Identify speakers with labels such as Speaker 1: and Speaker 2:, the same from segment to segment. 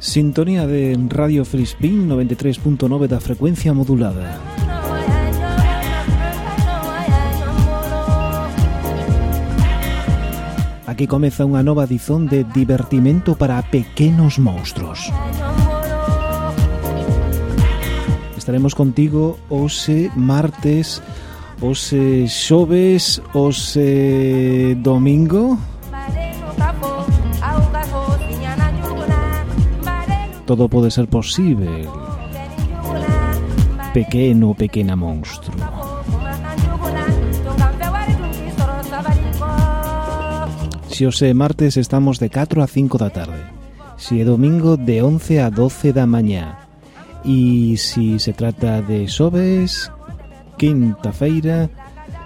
Speaker 1: Sintonía de Radio Frisbee 93.9 da frecuencia modulada. Aquí comeza unha nova dizón de divertimento para pequenos monstruos. Estaremos contigo hoxe martes, hoxe xoves, hoxe domingo todo pode ser posible Pequeno, pequena monstro. Si o é martes estamos de 4 a 5 da tarde. Si é domingo de 11 a 12 da mañá. E si se trata de xoves, quinta feira,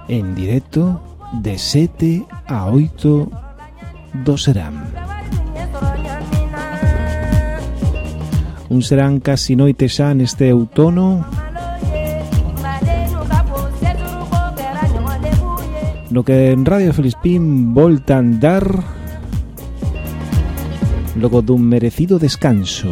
Speaker 1: en directo de 7 a 8 do Serán. Un serán casi noite xa neste outono. No que en Radio Felispín voltan dar Logo dun merecido descanso.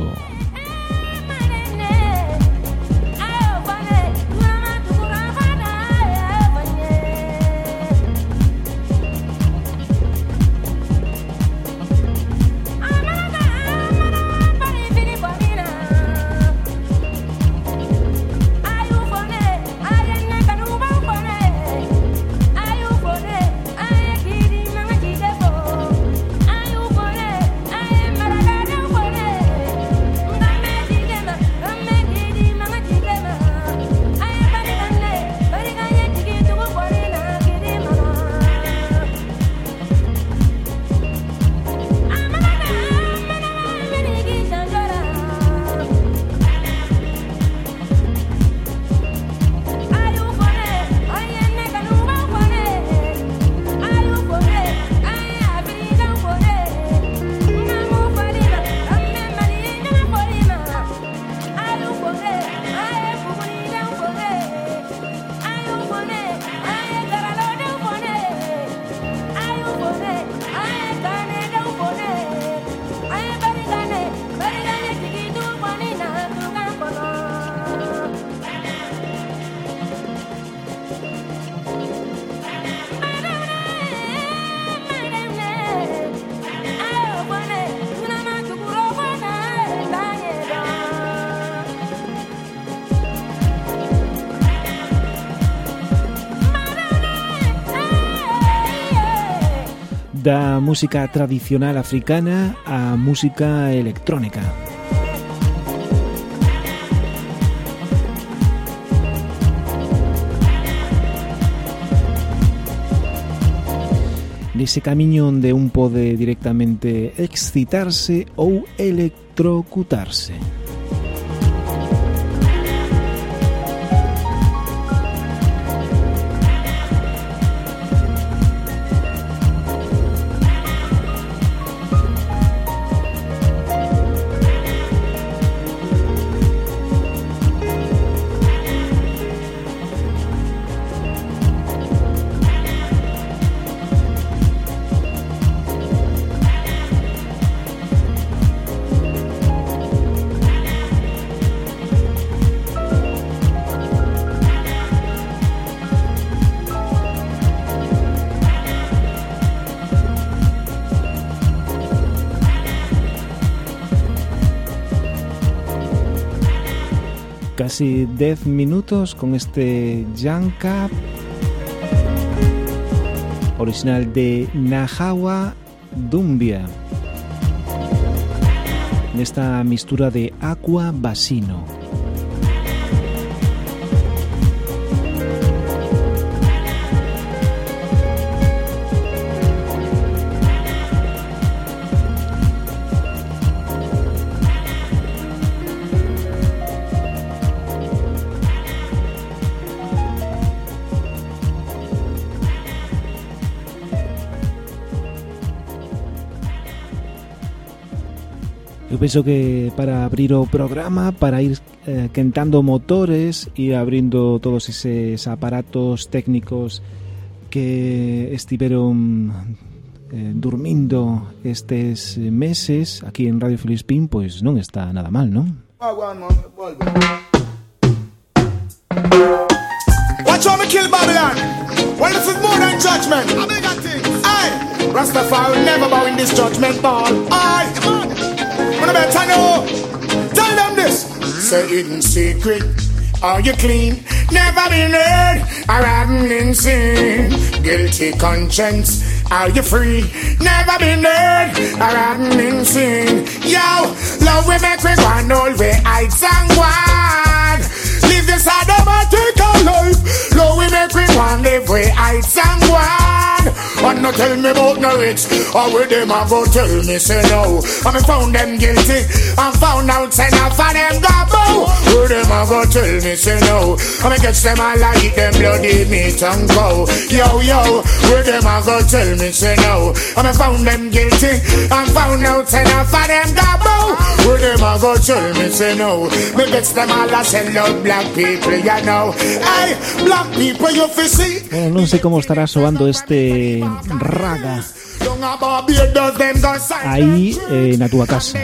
Speaker 1: Música tradicional africana á música electrónica. Nese camiño onde un pode directamente excitarse ou electrocutarse. Casi 10 minutos con este Yanka original de Nahawa Dumbia. Nesta mistura de aqua basino penso que para abrir o programa, para ir eh, quentando motores e abrindo todos eses aparatos técnicos que estiveron
Speaker 2: eh, dormindo estes meses aquí en Radio Filispín, pois non está nada mal, non? Watch how me kill Babylon. Well, this is more than judgment. I beg things. Aye, Rastafari never bow in this judgment ball. Aye, come on. When I better know, tell them this. Say it in secret. Are you clean? Never been heard or haven't been seen. Guilty conscience. Are you free? Never been heard or haven't been seen. Yo, love we make we one all we heights and one. Live this automatic life. We make we one live we heights and one. And no tell me about no rich. Or with them I go tell me say no. I found them guilty. And found out say now for them got bow. With them I go tell me say no. I catch them I like them bloody meat and go. Yo yo. With them I go tell me say no. I found them guilty. And found out say now for them got bow. With them I go tell me say no. Me catch them all I say love black people, you know. Hey, black people. Bueno, non sei como estará soando este raga Aí eh, na túa casa.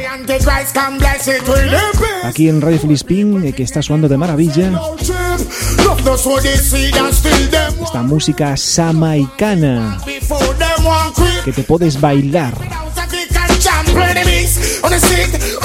Speaker 2: Aquí en Radio Filispín eh, Que está soando de maravilla. Esta música samaicana Que te podes bailar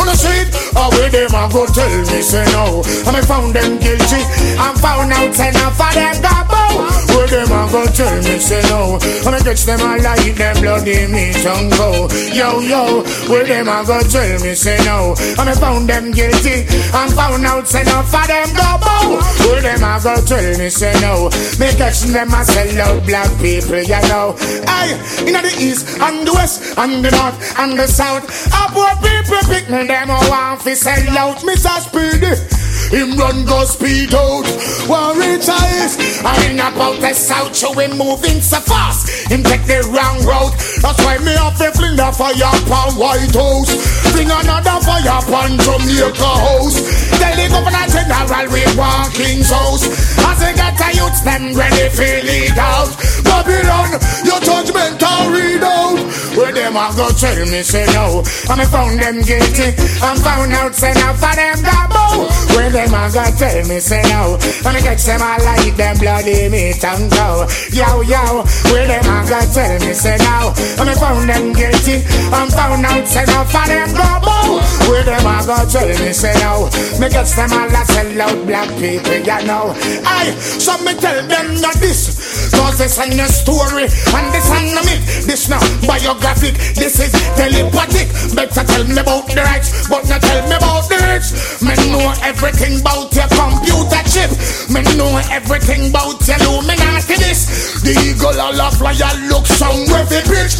Speaker 2: on the street, street. Oh, them a go tell me say no. And I found them guilty. I'm found out now for them bow. Where them a go tell me say no. And I catch them a like them bloody meat and go. Yo yo, where them a go tell me say no. And I found them guilty. I'm found out now for them bow. Where them a go tell me say no. Me catch them a sell out black people, you know. Hey, in the east and the west and the north and the south. I poor people pick me, them a want fi sell out Mr. Speedy. Him run go speed out, one reach eyes. I ain't about the south, so we moving so fast. Him take the wrong road, that's why me have to fling the fire upon White House. Fling another fire upon Jamaica House. The governor general we want King's house. As they get the youths, them ready for lead out. Babylon, your judgment I'll read out. Where them a go tell me say no. Me found them guilty. And found out say now for them got bow. Where them a go tell me say no. And I catch them all like them bloody meat and go. Yo yo. Where them a go tell me say no. And me found them guilty. And found out say now for them got bow. Where them a go tell me say no. Me catch them a sell out black people. You know. Aye. So me tell them that this. Cause this ain't a story. And this ain't a myth. This now biographic. This is telepathic. Better tell me about the rights, but not tell me about rich. Me know everything about your computer chip. Me know everything about your Illuminati this. The eagle all a flyer look somewhere fi bitch.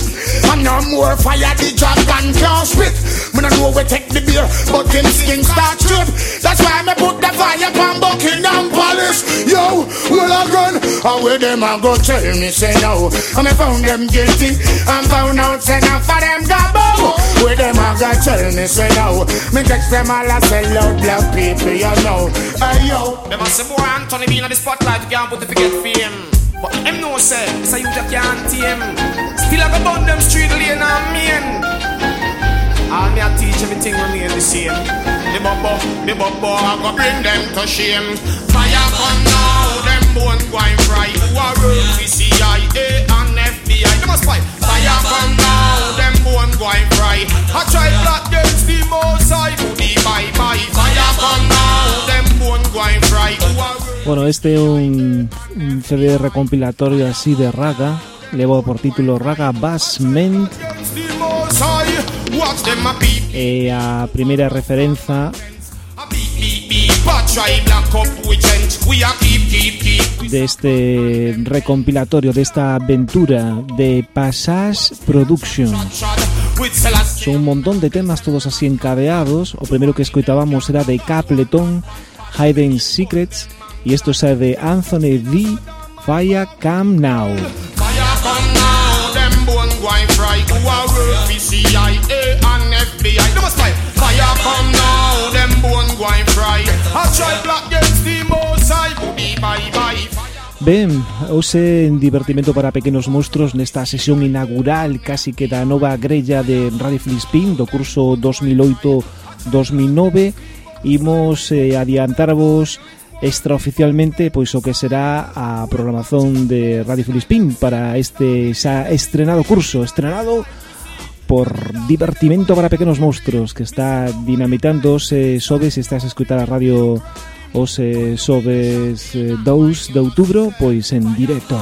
Speaker 2: And no more fire the dragon can't spit. Me no know we take the beer, but him skin start strip. That's why me put the fire on Buckingham Palace. Yo, well I run, and where them a go tell me say no. And me found them guilty, and found out say no for them got bow. Where them a go tell me say no. Me catch them all a sell out black people, you know. Hey yo.
Speaker 3: Them a say boy Anthony being on the spotlight, you can't put the forget fame. But him know say, a you that can't tame. Still I go burn them street lane and mean. All me a teach everything remain the same. The bubble, the bubble, I go bring them to shame. Fire come now, them bone going fry. Who are real CIA and FBI? They must fight. Fire come now, them bone going fry. I try black against the most high. Booty bye bye. Fire come now, them bone going fry. Who are real
Speaker 2: Bueno, este es un, un CD recompilatorio así de raga. Llevo por título Raga Basement.
Speaker 3: them a beat,
Speaker 2: E
Speaker 3: keep.
Speaker 2: deste recompilatorio, desta aventura de Passage Productions. Son un montón de temas todos así encadeados. O primeiro que escoitábamos era de Capleton, Hidden Secrets, e isto é de Anthony D. Fire Cam Now.
Speaker 3: Fire come now,
Speaker 4: Ben, hoxe en divertimento para pequenos monstruos nesta sesión inaugural casi que da nova grella de Radio Filispín do curso 2008-2009 imos eh, adiantarvos extraoficialmente pois o que será a programación de Radio Filispín para este xa estrenado curso, estrenado por divertimento para pequenos monstruos que está dinamitándose, eh, sobes, estás a escutar a Radio os eh, sobes 2 de outubro, pois en directo.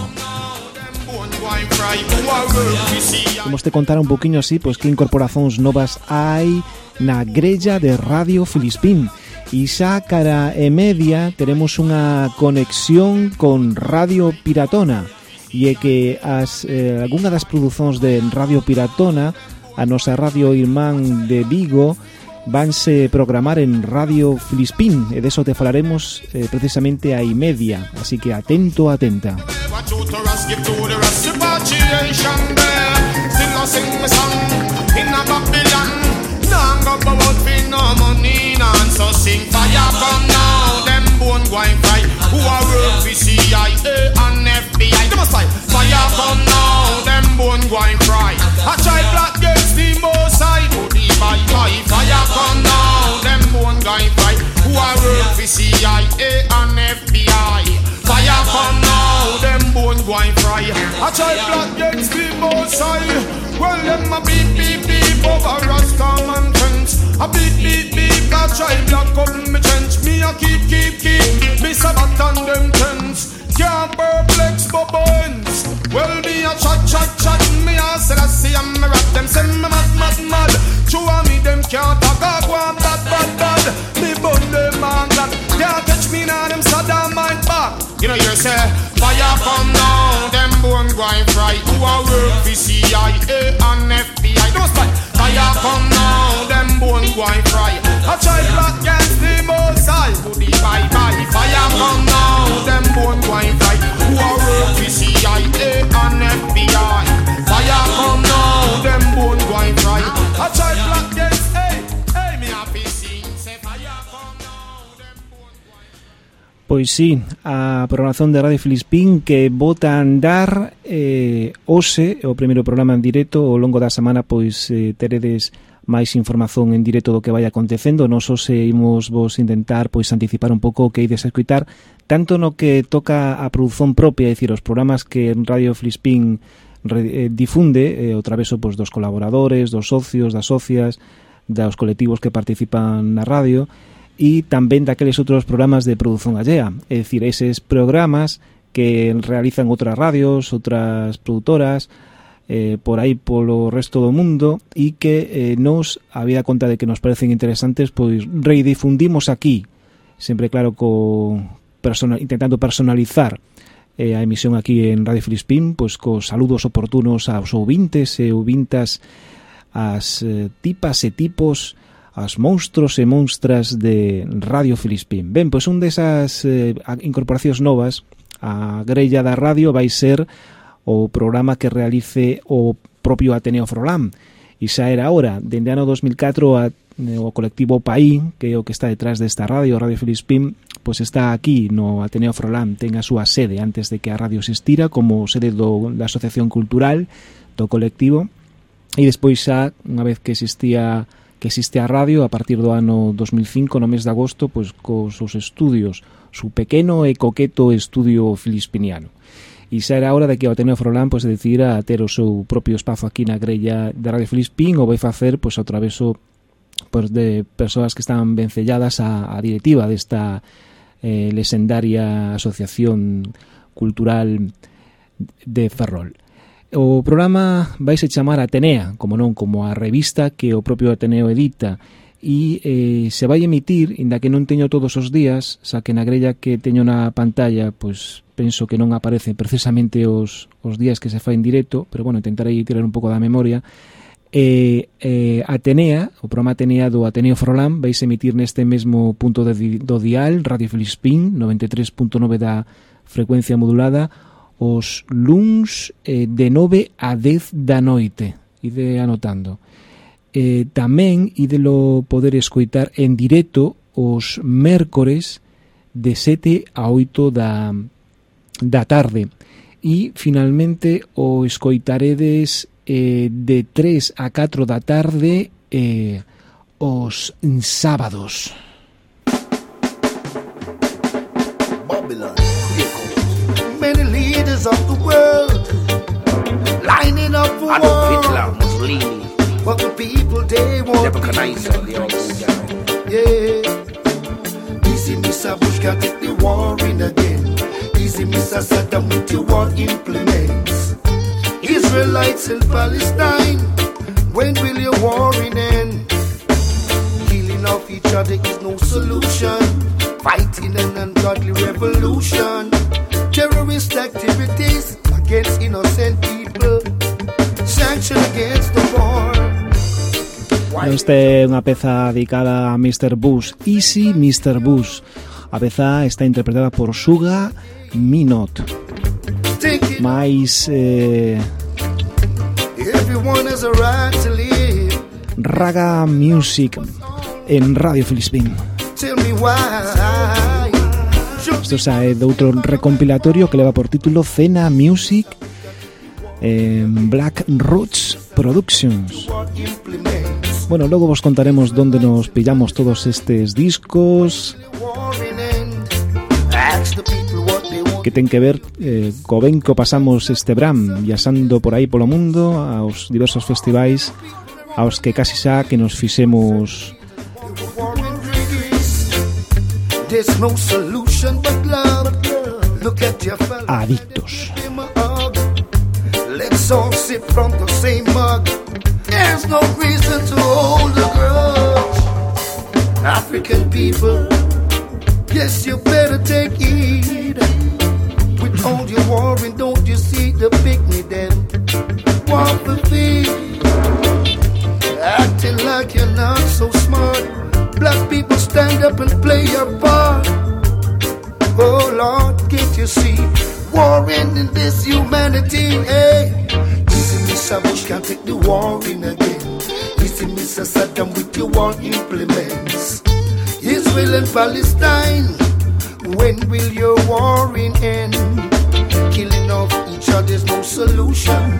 Speaker 4: Vamos te contar un poquinho así, pois que incorporacións novas hai na grella de Radio Filispín. E xa cara e media teremos unha conexión con Radio Piratona e é que as, eh, alguna das produzóns de Radio Piratona a nosa radio irmán de Vigo vanse programar en Radio Filispín. E deso te falaremos eh, precisamente a media, así que atento, atenta. CIA and FBI. Fire come now. Them bone going fry. I try black against the side. Well, them a beep beep beep over Rasta man fence. A beep beep beep. I try black up me trench. Me a keep keep keep. Me sabat on them tents. Can't perplex bones. Well, me a chat chat chat. Me a say I see I'm rap them. Send me mad mad mad. True me them can't talk a go bad bad bad. Me bun them me now them Saddam mind back. You know you say fire come down, them bone going fry. Who a work for CIA and FBI? Don't spy. Fire come down, them bone going fry. I try black against the most high. Goodie bye bye. Fire come down, them bone going fry. Who a work for CIA and FBI? Fire come down, them bone going fry. I try black Pois sí, a programación de Radio Filispín que bota a andar eh, hoxe, o primeiro programa en directo, ao longo da semana pois eh, teredes máis información en directo do que vai acontecendo, nos hoxe imos vos intentar pois anticipar un pouco o que ides a escutar, tanto no que toca a produción propia, é dicir, os programas que en Radio Filispín eh, difunde, eh, o traveso pois, dos colaboradores, dos socios, das socias, dos colectivos que participan na radio, e tamén daqueles outros programas de produción allea, é dicir, eses programas que realizan outras radios, outras produtoras, eh, por aí polo resto do mundo e que eh, nos, a vida conta de que nos parecen interesantes, pois reidifundimos aquí, sempre claro co personal, intentando personalizar eh, a emisión aquí en Radio Filispín, pois cos saludos oportunos aos ouvintes e eh, ouvintas as eh, tipas e tipos as monstruos e monstras de Radio Filispín. Ben, pois un desas eh, incorporacións novas a grella da radio vai ser o programa que realice o propio Ateneo Frolam. E xa era hora, dende ano 2004 a, o colectivo Paí, que é o que está detrás desta radio, Radio Filispín, pois está aquí no Ateneo Frolam, ten a súa sede antes de que a radio se estira como sede do, da Asociación Cultural do colectivo. E despois xa, unha vez que existía que existe a radio a partir do ano 2005 no mes de agosto pois cos seus estudios, su pequeno e coqueto estudio filispiniano. E xa era hora de que o Ateneo Frolán pois, decidira ter o seu propio espazo aquí na grella da Radio Filispín ou vai facer pois, a traveso pois, de persoas que están vencelladas a, á directiva desta eh, lesendaria asociación cultural de Ferrol. O programa vai se chamar Atenea, como non, como a revista que o propio Ateneo edita, e eh, se vai emitir, inda que non teño todos os días, xa que na grella que teño na pantalla, pois penso que non aparecen precisamente os, os días que se fai en directo, pero bueno, intentarei tirar un pouco da memoria, eh, eh, Atenea, o programa Atenea do Ateneo Frolam vais emitir neste mesmo punto de, do dial, Radio Filispín, 93.9 da frecuencia modulada, os luns eh, de 9 a 10 da noite. Ide anotando. Eh, tamén idelo poder escoitar en directo os mércores de 7 a 8 da,
Speaker 5: da tarde. E, finalmente, o escoitaredes eh, de 3 a 4 da tarde eh, os sábados. Babylon. Many leaders of the world lining up for Adolf Hitler, Mussolini, what the people they want. Nebuchadnezzar, the old Yeah, easy, Mr. Bush can take the war in again. Easy, Mr. Saddam with your war implements. Israelites in Palestine, when will your war end? Killing off each other is no solution. Fighting an ungodly revolution. Terrorist activities against innocent people. Sanction against the war. Esta é unha peza dedicada a Mr. Bush Easy Mr. Bush A peza está interpretada por Suga Minot Mais eh, Raga Music en Radio Filispín Isto sae eh, de outro recompilatorio que leva por título Cena Music eh, Black Roots Productions. Bueno, logo vos contaremos donde nos pillamos todos estes discos que ten que ver eh, co ben que pasamos este bram viaxando por aí polo mundo aos diversos festivais aos que casi xa que nos fixemos There's no solution to hold a grudge African people Yes, you better take heed Hold your warring, don't you see the picnic them? Want the feet, acting like you're not so smart. Black people stand up and play your part. Oh Lord, can't you see? Warring in this humanity, hey. Easy, Mr. Bush can't take the war in again. Easy, Mr. Saddam with your war implements. Israel and Palestine. When will your warring end? Killing off each other's no solution.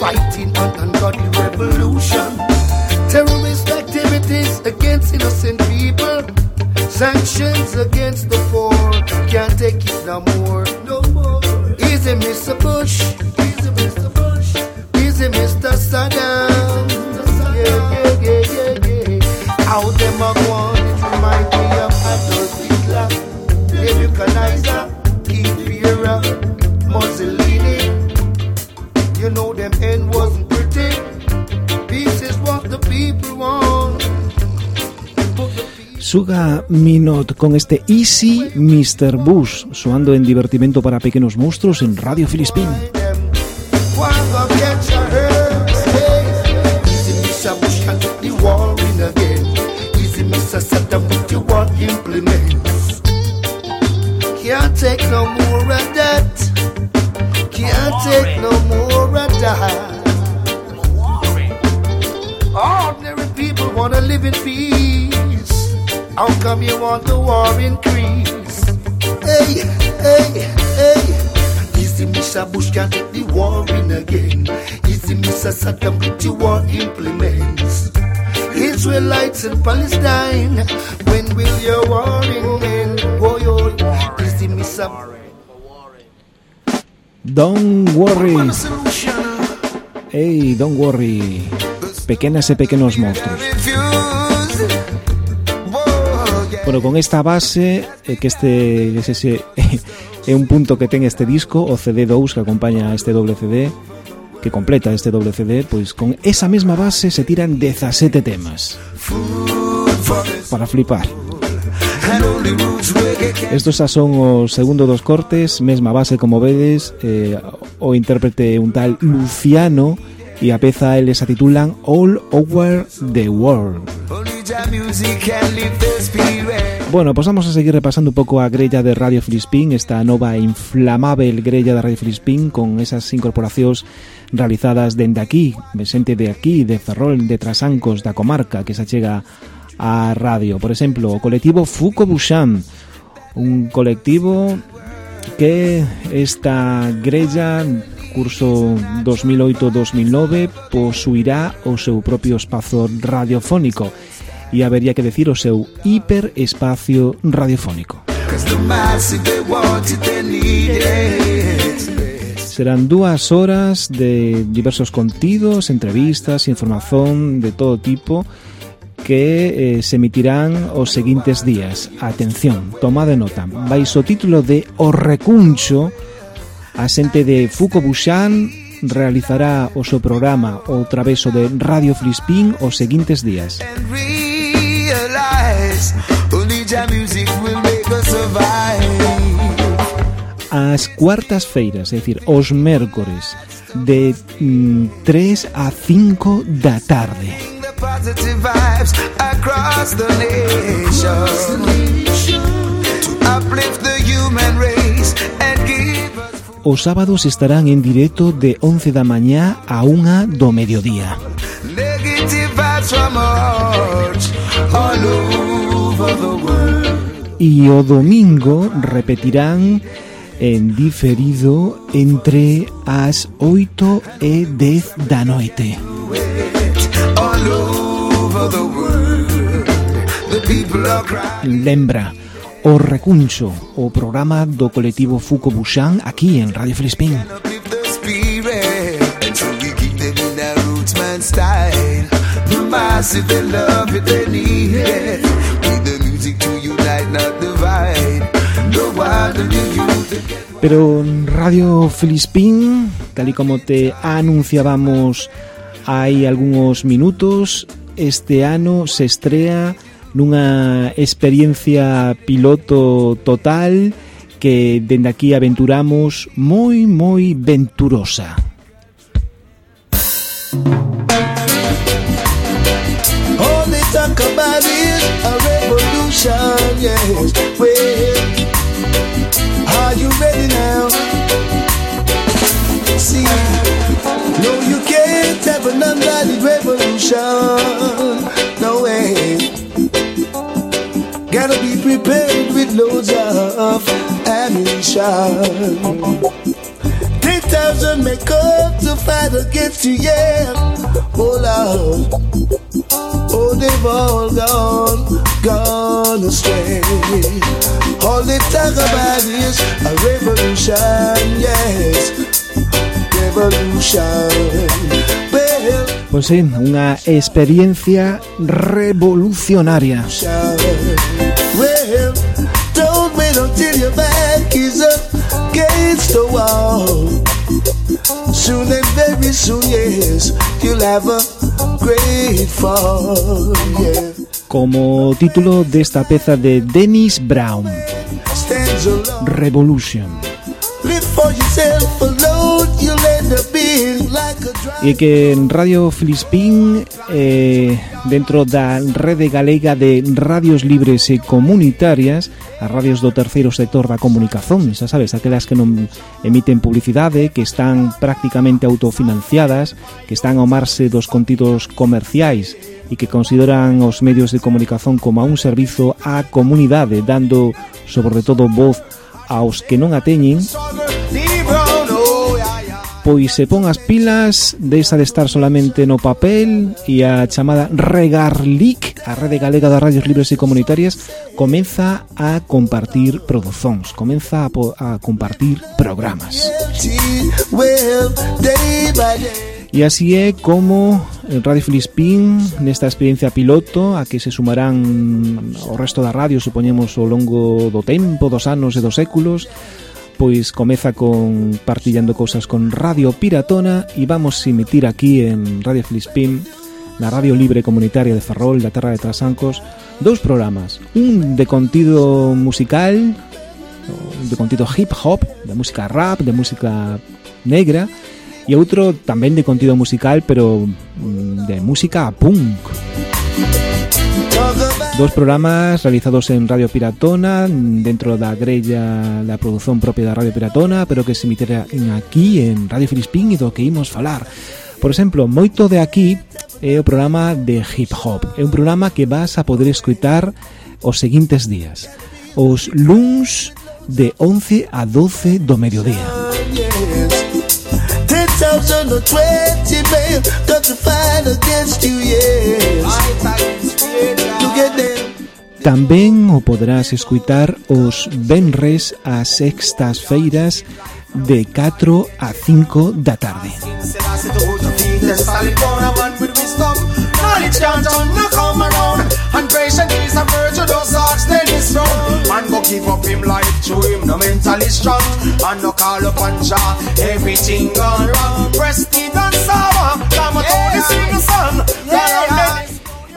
Speaker 5: Fighting an ungodly revolution. Terrorist activities against innocent people. Sanctions against the poor. Can't take it no more. No more. Easy, Mr. Bush. Easy, Mr. Bush. Easy, Mr. Saddam. Yeah, yeah, yeah, yeah, yeah. How them are going? It remind me of Adolf Hitler. Nebuchadnezzar, Pharaoh, Mussolini. You know them end wasn't Suga Minot con este Easy Mr. Bush suando en divertimento para pequeños monstruos en Radio Filispín. Peace. How come you want the war increase? Hey, hey, hey. Easy, Mr. Bush can't take the war in again. Easy, Mr. Saddam with the war implements. Israelites in Palestine. When will your war end? Oh, yo. Don't worry. Hey, don't worry. Pequenas e pequenos monstruos. Bueno, con esta base eh, que este es ese, é eh, un punto que ten este disco, o CD2 que acompaña este doble CD, que completa este doble CD, pois con esa mesma base se tiran 17 temas. Para flipar. Estos xa son o segundo dos cortes, mesma base como vedes, eh, o intérprete un tal Luciano e a peza eles a titulan All Over the World. Bueno, pues vamos a seguir repasando un pouco a grella de Radio Filispín Esta nova inflamável grella de Radio Filispín Con esas incorporacións realizadas dende aquí Xente de aquí, de Ferrol, de Trasancos, da comarca Que se chega a radio. Por exemplo, o colectivo Fuco Buxán Un colectivo
Speaker 4: que esta grella curso 2008-2009 posuirá o seu propio espazo radiofónico e habería que decir o seu hiperespacio radiofónico. Serán dúas horas de diversos contidos, entrevistas, información de todo tipo que eh, se emitirán os seguintes días. Atención, toma de nota. Vais o título de O Recuncho, a xente de Fuco Buxan realizará o seu programa outra vez o de Radio Flispín os seguintes días. Only jam music will make us survive. As cuartas feiras, é dicir, os mércores de mm, 3 a 5 da tarde. Os sábados estarán en directo de 11 da mañá a 1 do mediodía. Negative vibes from all over. E o domingo repetirán en diferido entre as 8 e 10 da noite. Lembra, o Recuncho, o programa do colectivo Fuco Buxán aquí en Radio Filispín. The massive love it, they need it. Pero Radio Filispín, tal y como te anunciábamos hai algúns minutos, este ano se estrea nunha experiencia piloto total que dende aquí aventuramos moi, moi venturosa. All they talk about is a revolution, yes, well, Are you ready now? See, no, you can't have an ungodly revolution. No way. Gotta be prepared with loads of ammunition. Ten thousand may come to fight against you, yeah. Oh Lord. Oh, they've all gone, gone astray. All they talk about is a revolution, yes, revolution. Well, pues sí, unha experiencia revolucionaria. Well, don't wait until your back is against the wall. Soon and very soon, yes, you'll have a great fall, yeah. Como título de esta peza de Dennis Brown. Revolution. E que en Radio Filispín eh, dentro da rede galega de radios libres e comunitarias as radios do terceiro sector da comunicación xa sabes, aquelas que non emiten publicidade que están prácticamente autofinanciadas que están ao marxe dos contidos comerciais e que consideran os medios de comunicación como un servizo á comunidade dando sobre todo voz aos que non a teñen pois se pon as pilas, deixa de estar solamente no papel e a chamada Regarlic, a Rede Galega das Radios Libres e Comunitarias, comeza a compartir produzóns, comeza a, a compartir programas. E así é como Radio Filispín nesta experiencia piloto a que se sumarán o resto da radio, supoñemos, ao longo do tempo, dos anos e dos séculos pois comeza con partillando cousas con Radio Piratona e vamos a emitir aquí en Radio Filispín na Radio Libre Comunitaria de Ferrol da Terra de Trasancos dous programas. Un de contido musical de contido hip hop de música rap, de música negra e e outro tamén de contido musical, pero mm, de música punk. Dos programas realizados en Radio Piratona dentro da grella da produción propia da Radio Piratona pero que se emitera aquí en Radio Filispín e do que imos falar. Por exemplo, moito de aquí é o programa de hip hop. É un programa que vas a poder escoitar os seguintes días. Os luns de 11 a 12 do mediodía
Speaker 5: turn to 20, babe. Got to fight against you, yes.
Speaker 6: To get
Speaker 5: there.
Speaker 4: Tamén o podrás escuitar os venres ás sextas feiras de 4 a 5 da tarde. Knowledge Man go give up him life to him no mentally strong. And no call up and jaw Everything gone wrong. Prestige and sour Come on, only see the sun.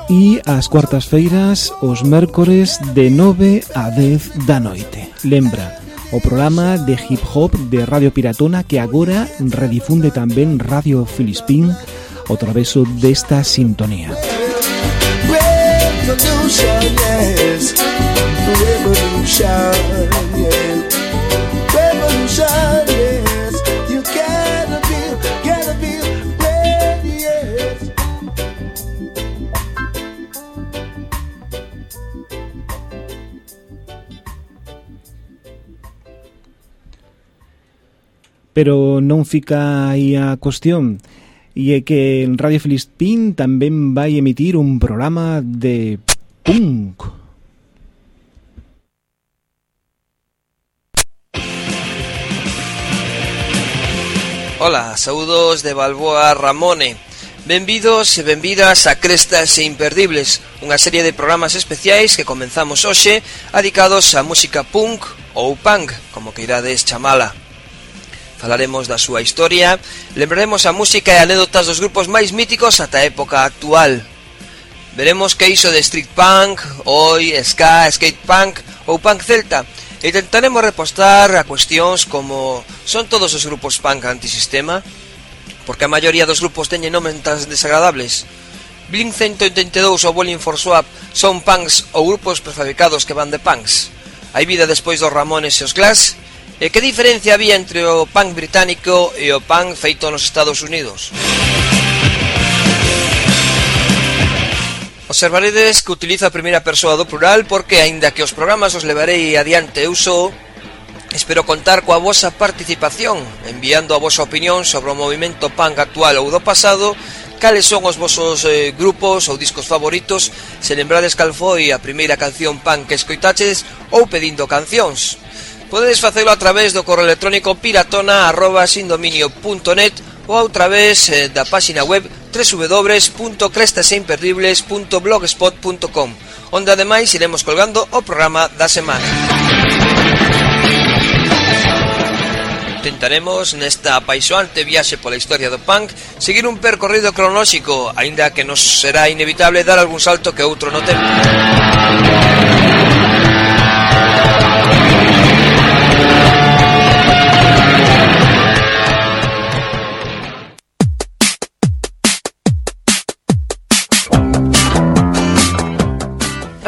Speaker 4: E as cuartas feiras os mércores de 9 a 10 da noite. Lembra, o programa de hip hop de Radio Piratona que agora redifunde tamén Radio Filispín o traveso desta sintonía. revolution, yes. Revolution, yes. Revolution, yes. You gotta be, gotta be ready, yes. Pero non fica aí a cuestión e é que en Radio Filispín tamén vai emitir un programa de punk.
Speaker 7: Hola, saúdos de Balboa Ramone Benvidos e benvidas a Crestas e Imperdibles Unha serie de programas especiais que comenzamos hoxe Adicados á música punk ou punk, como queirades chamala Falaremos da súa historia, lembraremos a música e anécdotas dos grupos máis míticos ata a época actual. Veremos que iso de street punk, oi, ska, skate punk ou punk celta, e tentaremos repostar a cuestións como son todos os grupos punk antisistema, porque a maioría dos grupos teñen nomes tan desagradables. Blink 182 ou Bowling for Swap son punks ou grupos prefabricados que van de punks. Hai vida despois dos Ramones e os Clash E que diferencia había entre o punk británico e o punk feito nos Estados Unidos? Observaredes que utilizo a primeira persoa do plural porque, aínda que os programas os levarei adiante eu sou, espero contar coa vosa participación, enviando a vosa opinión sobre o movimento punk actual ou do pasado, cales son os vosos eh, grupos ou discos favoritos, se lembrades cal foi a primeira canción punk que escoitaches ou pedindo cancións. Podedes facelo a través do correo electrónico piratona.sindominio.net ou a través eh, da páxina web www.crestasemperdibles.blogspot.com onde ademais iremos colgando o programa da semana. Tentaremos nesta apaixoante viaxe pola historia do punk seguir un percorrido cronóxico, aínda que nos será inevitable dar algún salto que outro no tempo.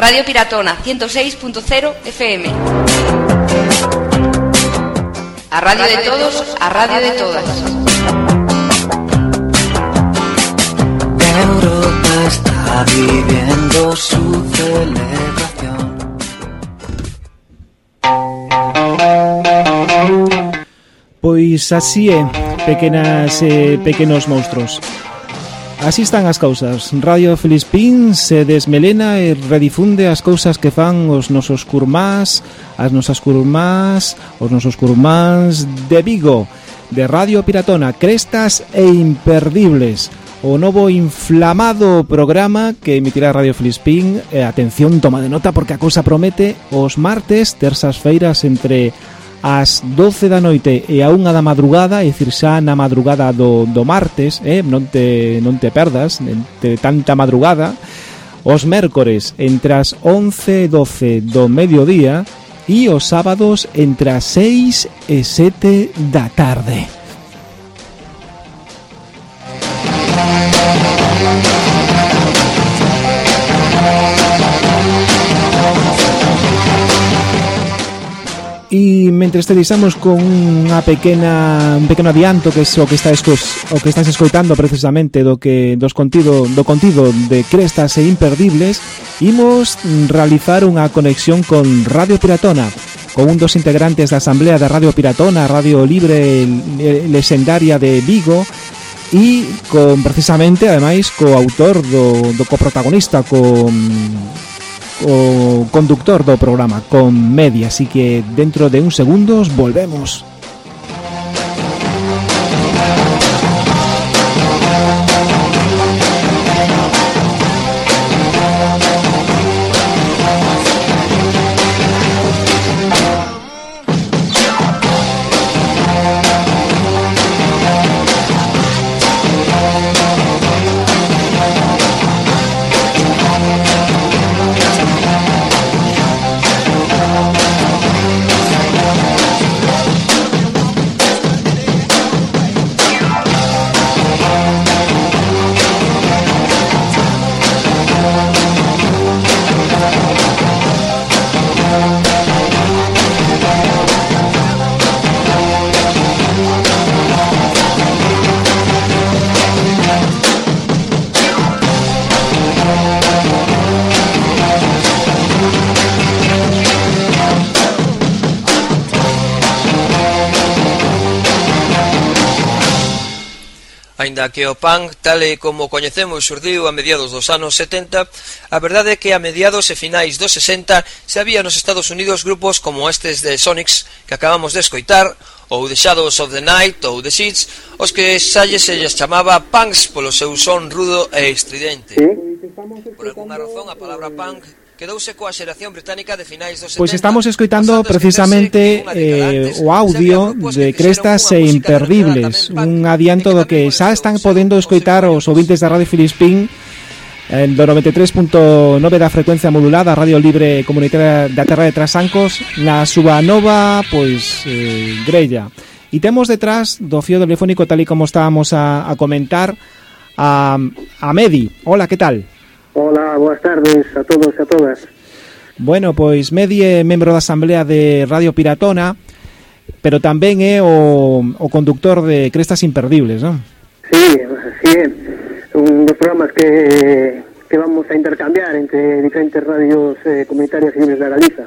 Speaker 8: Radio Piratona 106.0 FM. A radio de todos, a radio de todas.
Speaker 4: Europa está viviendo su celebración. Pois así é, pequenas e eh, pequenos monstruos. Así están as cousas. Radio Filispín se desmelena e redifunde as cousas que fan os nosos curmás, as nosas curmás, os nosos curmáns de Vigo, de Radio Piratona, Crestas e Imperdibles. O novo inflamado programa que emitirá Radio Filispín, e atención, toma de nota porque a cousa promete os martes, terzas feiras entre ás 12 da noite e a 1 da madrugada, é dicir, xa na madrugada do, do martes, eh, non, te, non te perdas, entre tanta madrugada, os mércores entre as 11 e 12 do mediodía e os sábados entre as 6 e 7 da tarde. E mentre estreizamos con unha pequena un pequeno adianto que é o que está escos, o que estás escoitando precisamente do que dos contido do contido de Crestas e Imperdibles, imos realizar unha conexión con Radio Piratona, con un dos integrantes da Asamblea da Radio Piratona, Radio Libre lesendaria de Vigo, e con precisamente ademais co autor do do coprotagonista co o conductor do programa, con Media, así que dentro de un segundos volvemos.
Speaker 7: Aínda que o punk, tal e como o coñecemos, xurdiu a mediados dos anos 70, a verdade é que a mediados e finais dos 60 se había nos Estados Unidos grupos como estes de Sonics que acabamos de escoitar, ou The Shadows of the Night ou The Seeds, os que salle se lles chamaba punks polo seu son rudo e estridente. Por alguna razón a palabra punk quedouse coa xeración británica de finais dos 70.
Speaker 4: Pois estamos escoitando precisamente eh, o audio de Crestas e Imperdibles, un adianto do que xa están podendo escoitar os ouvintes da Radio Filispín el do 93.9 da frecuencia modulada, Radio Libre Comunitaria da Terra de Trasancos, na súa nova, pois, eh, grella. E temos detrás do fío telefónico, tal e como estábamos a, a comentar, a, a Medi. Hola, que tal?
Speaker 9: Hola, boas tardes a todos e a todas.
Speaker 4: Bueno, pois Medie é membro da Asamblea de Radio Piratona, pero tamén é o, o conductor de Crestas Imperdibles, non?
Speaker 9: Sí, sí, un dos programas que, que vamos a intercambiar entre diferentes radios eh, comunitarias libres da Galiza.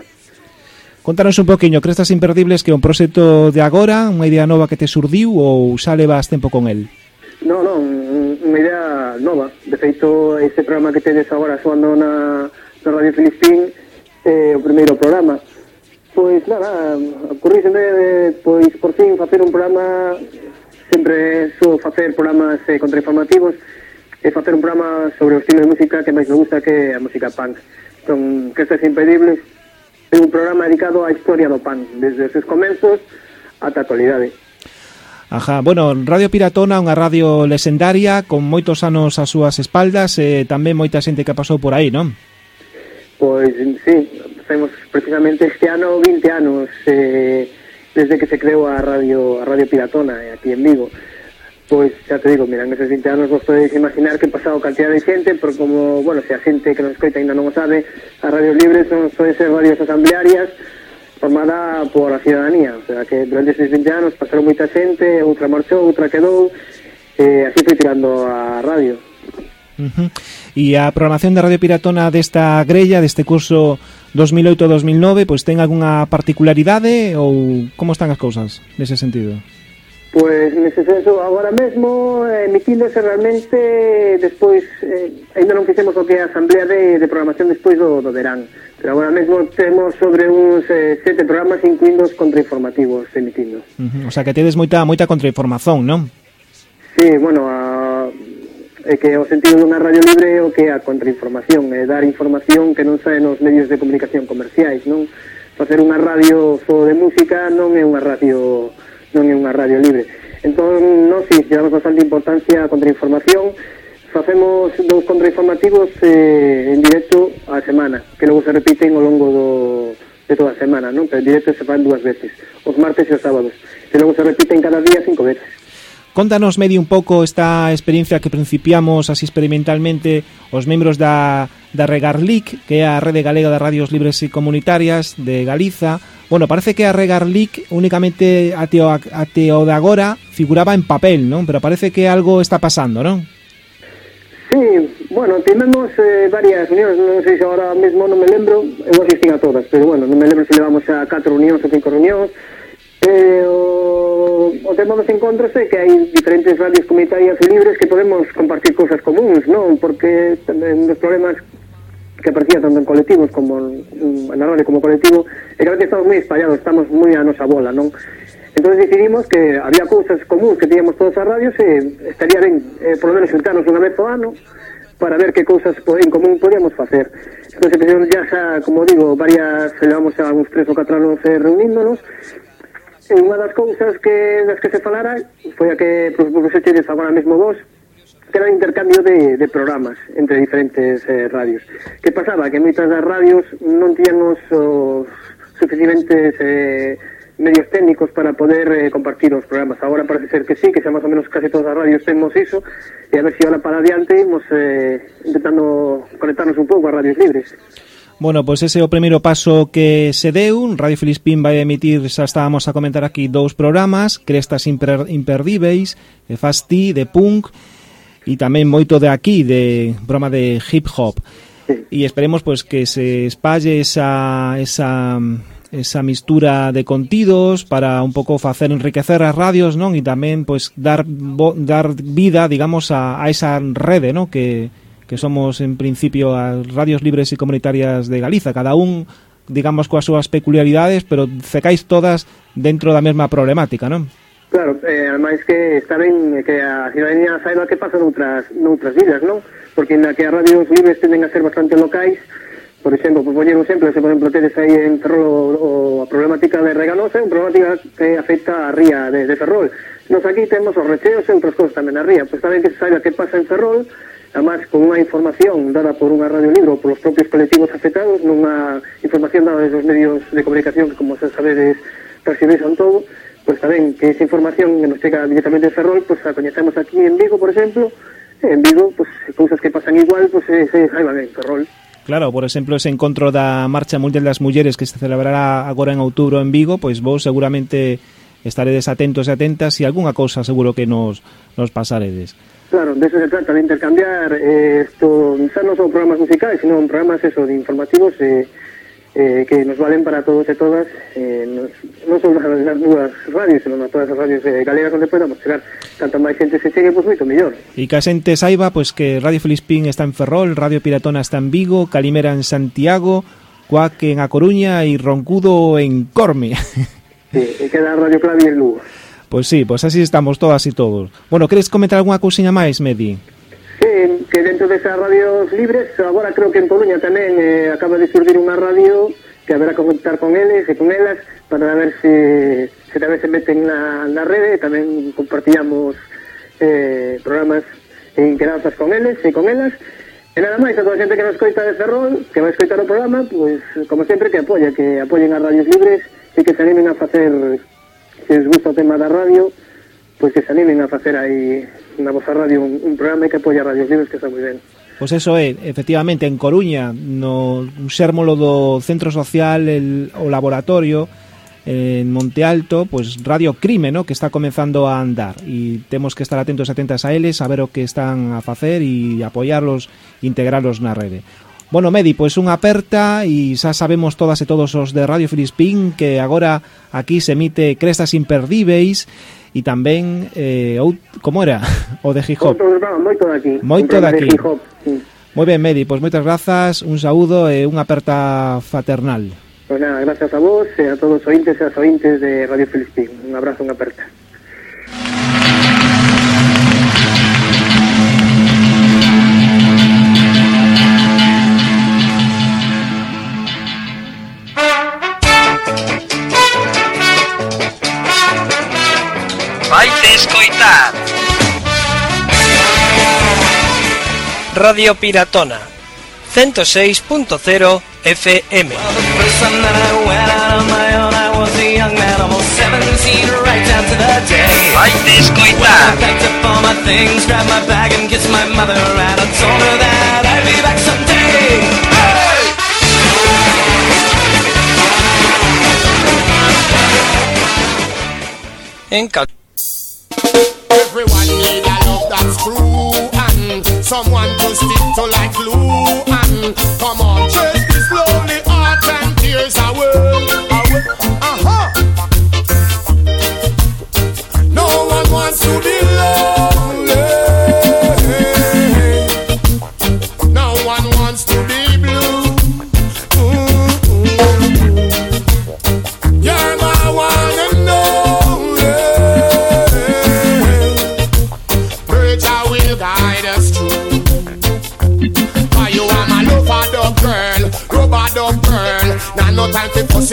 Speaker 4: Contanos un poquinho, Crestas Imperdibles, que é un proxecto de agora, unha idea nova que te surdiu ou xa levas tempo con el?
Speaker 9: Non, non, unha idea nova. De feito, ese programa que tedes agora soando na, na Radio Filispín é eh, o primeiro programa. Pois nada, ocurríseme pois por fin facer un programa sempre sou facer programas eh, contrainformativos e facer un programa sobre o estilo de música que máis me gusta que a música punk. Entón, que estes impedibles é un programa dedicado á historia do punk, desde os seus comenzos ata a actualidade.
Speaker 4: Ajá, bueno, Radio Piratona unha radio lesendaria con moitos anos ás súas espaldas e tamén moita xente que pasou por aí, non?
Speaker 9: Pois, sí, temos precisamente este ano 20 anos eh, desde que se creou a radio a radio Piratona eh, aquí en Vigo pois xa te digo, mira, neses 20 anos vos podedes imaginar que pasado cantidad de xente, pero como, bueno, se a xente que nos escoita ainda non o sabe, as radios libres son, son ser radios asamblearias, formada por a ciudadanía, o sea, que durante estes 20 anos pasaron moita xente, outra marchou, outra quedou, e así foi tirando a radio.
Speaker 4: Uh -huh. E a programación da Radio Piratona desta grella, deste curso 2008-2009, pois ten algunha particularidade ou como están as cousas nese sentido?
Speaker 9: Pois nese senso, agora mesmo emitíndose eh, realmente eh, despois, eh, ainda non fixemos o que é a asamblea de, de programación despois do, do verán, pero agora mesmo temos sobre uns eh, sete programas incluindo os contrainformativos emitindo.
Speaker 4: Uh -huh. O sea que tedes moita moita contrainformación, non?
Speaker 9: Sí, bueno, a, é que o sentido dunha radio libre é o que é a contrainformación, é dar información que non sae nos medios de comunicación comerciais, non? Facer unha radio só de música non é unha radio non é unha radio libre. Entón, non, si, damos bastante importancia á contrainformación, facemos dous contrainformativos eh, en directo á semana, que logo se repiten ao longo do, de toda a semana, non? pero en directo se fan dúas veces, os martes e os sábados, e logo se repiten cada día cinco veces.
Speaker 4: Contanos medio un pouco esta experiencia que principiamos así experimentalmente os membros da, da Regarlic, que é a Rede Galega de Radios Libres e Comunitarias de Galiza, Bueno, parece que a Regar League únicamente até o, até o de agora figuraba en papel, non? Pero parece que algo está pasando, non?
Speaker 9: Sí, bueno, tivemos eh, varias reunións, non sei se agora mesmo non me lembro, eu asistín a todas, pero bueno, non me lembro se levamos a 4 reunións ou 5 reunións. Eh, o, o tema dos encontros que hai diferentes radios comunitarias libres que podemos compartir cousas comuns, non? Porque tamén dos problemas que aparecían tanto en colectivos como en Arone como colectivo, e claro que estamos moi espallados, estamos moi a nosa bola, non? Entón decidimos que había cousas comuns que tiñamos todas as radios e estaría ben, eh, por lo menos, juntarnos unha vez ao ano para ver que cousas en común podíamos facer. Entón, empezamos ya, xa, como digo, varias, levamos a uns tres ou catro anos eh, reuníndonos, e unha das cousas que das que se falara foi a que propuseste agora mesmo vos, era intercambio de, de programas entre diferentes eh, radios. Que pasaba? Que moitas das radios non tían os, os suficientes eh, medios técnicos para poder eh, compartir os programas. Agora parece ser que sí, que xa máis ou menos case todas as radios temos iso, e a ver se si ahora para adiante imos eh, intentando conectarnos un pouco a radios libres.
Speaker 4: Bueno, pois pues ese é o primeiro paso que se deu Radio Filispín vai emitir, xa estábamos a comentar aquí, dous programas Crestas imper, Imperdíveis, Fasti, de Punk e tamén moito de aquí, de broma de hip hop e esperemos pois pues, que se espalle esa, esa esa mistura de contidos para un pouco facer enriquecer as radios, non? E tamén pois dar bo, dar vida, digamos, a, a esa rede, non? Que que somos en principio as radios libres e comunitarias de Galiza, cada un digamos coas súas peculiaridades, pero cecáis todas dentro da mesma problemática, non?
Speaker 9: Claro, eh, ademais que está ben que a ciudadanía saiba que pasa noutras, noutras vidas, non? Porque na que as radios libres tenden a ser bastante locais, por exemplo, por poñer un exemplo, se por exemplo tedes aí en Ferrol o, o, a problemática de Reganosa, é unha problemática que afecta a ría de, de Ferrol. Nos aquí temos os recheos e outras cosas tamén na ría, pois tamén que se saiba que pasa en Ferrol, además con unha información dada por unha radio libro polos propios colectivos afectados, nunha información dada desde os medios de comunicación que, como se sabedes, percibes todo, pois tamén que esa información que nos chega directamente de Ferrol, pois a coñecemos aquí en Vigo, por exemplo, en Vigo, pois cousas que pasan igual, pois se, se saiban en Ferrol.
Speaker 4: Claro, por exemplo, ese encontro da Marcha Mundial das Mulleres que se celebrará agora en outubro en Vigo, pois vos seguramente estaredes atentos e atentas e algunha cousa seguro que nos, nos pasaredes.
Speaker 9: Claro, de eso se trata, de intercambiar eh, esto, xa non son programas musicais, sino programas eso, de informativos eh, eh, que nos valen para todos e todas, eh, nos, non son nas, dúas radios, senón a todas as radios eh, galegas onde podamos chegar. Tanto máis xente se chegue, pois moito mellor.
Speaker 4: E que a xente saiba pois, que Radio Felispín está en Ferrol, Radio Piratona está en Vigo, Calimera en Santiago, Cuac en A Coruña e Roncudo en Corme.
Speaker 9: Sí, e queda Radio Clavi en Lugo.
Speaker 4: Pois sí, pois así estamos todas e todos. Bueno, queres comentar algunha cousinha máis, Medi?
Speaker 9: Sí, que dentro desas radios libres, agora creo que en Coruña tamén eh, acaba de surgir unha radio que haberá que contar con eles e con elas para ver se, se tamén se meten na, na rede, tamén compartíamos eh, programas e interanzas con eles e con elas. E nada máis, a toda a xente que nos coita de Ferrol, que vai escoitar o programa, pois, pues, como sempre, que apoia, que apoyen as radios libres e que se animen a facer, se os gusta o tema da radio, pois pues que se animen a facer aí na vosa radio un, un programa que apoia radios libres que está moi ben.
Speaker 4: Pois pues eso é, efectivamente, en Coruña, no xérmolo do Centro Social, el, o laboratorio, en Monte Alto, pues Radio Crime, ¿no? que está comenzando a andar e temos que estar atentos e atentas a eles, a ver o que están a facer e apoiarlos, integrarlos na rede. Bueno, Medi, pois pues unha aperta e xa sabemos todas e todos os de Radio Filispín que agora aquí se emite Crestas Imperdíveis e tamén eh, out, como era o de hip hop.
Speaker 9: Moito de aquí.
Speaker 4: Moito de aquí. Sí. moi ben Medi, pois moitas grazas un saúdo e unha aperta fraternal.
Speaker 9: Pois pues nada, gracias a vos e a todos os ointes e as ointes de Radio Filispín. Un abrazo, unha aperta
Speaker 7: Radio Piratona 106.0 FM Vaite escoitar En cal
Speaker 3: Everyone need a love that's true and someone to stick to like
Speaker 2: glue and come on, just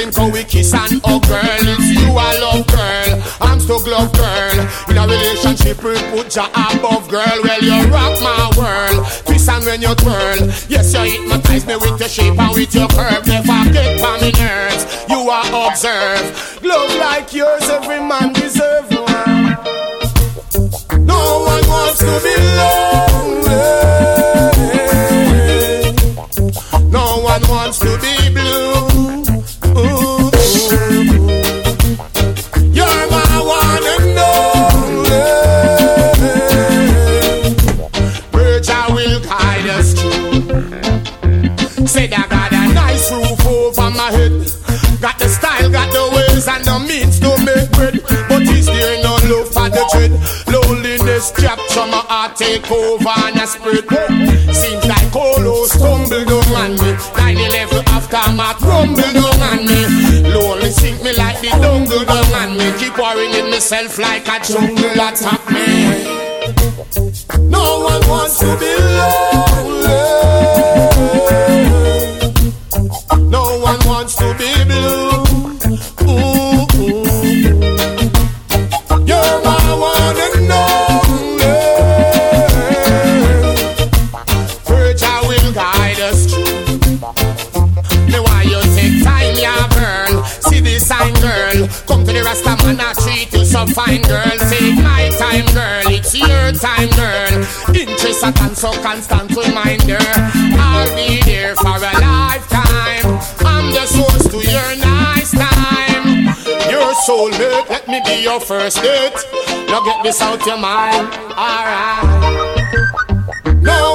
Speaker 2: fussing, cause we kiss and hug, girl. It's you I love, girl. I'm still glove, girl. In a relationship, we put you above, girl. Well, you rock my world. Twist and when you twirl. Yes, you hypnotize me with your shape and with your curve. Never get by me nerves. You are observed. Love like yours, every man deserves one. No one wants to be take over and I spread. Seems like all those stumble down on me. 9-11 aftermath rumble down on me. Lonely sink me like the dungle down on me. Keep worrying in myself like a jungle attack me. No one wants to be lonely. So fine, girl. Take my time, girl. It's your time, girl. Interest and so constant reminder. I'll be there for a lifetime. I'm the source to your nice time. Your soulmate, let me be your first date. Now get this out your mind, alright. No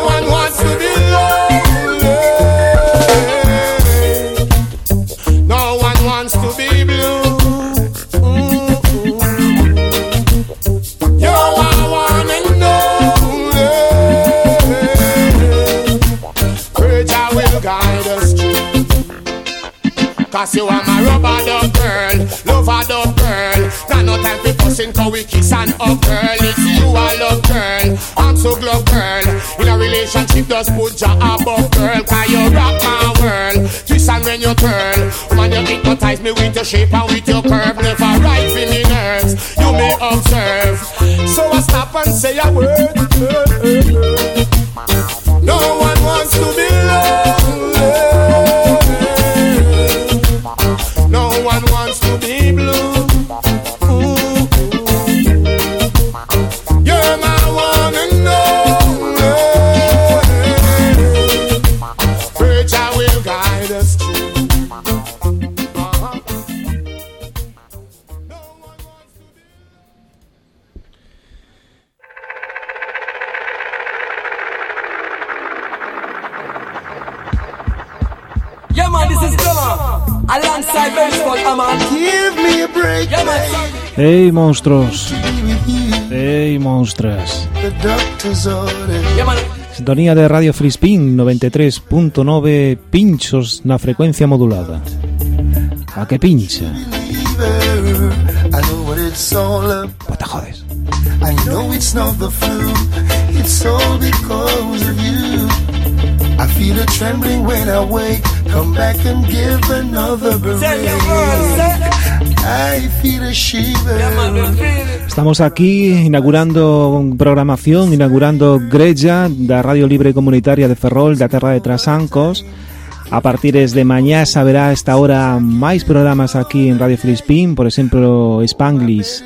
Speaker 2: Cause you are my rubber dub girl, lover dub girl. Got no time for fussing, cause we kiss and hug girl. It's you I love girl, I'm so glove girl. In a relationship, just put your above girl. Cause you rock my world, twist and when you twirl. Man, you hypnotize me with your shape and with your curve. Never right for me nerves, you may observe. So I stop and say a word.
Speaker 4: ¡Ey, monstruos! ¡Ey, monstras! Sintonía de Radio Frispin 93.9 pinchos na frecuencia modulada. ¿A qué pincha? Pues Pata jodes.
Speaker 5: I feel a trembling when I wake. Come back and give another break.
Speaker 4: Estamos aquí inaugurando programación, inaugurando Greja da Radio Libre Comunitaria de Ferrol da Terra de Trasancos. A partir de mañá saberá esta hora máis programas aquí en Radio Filispín, por exemplo, Spanglish.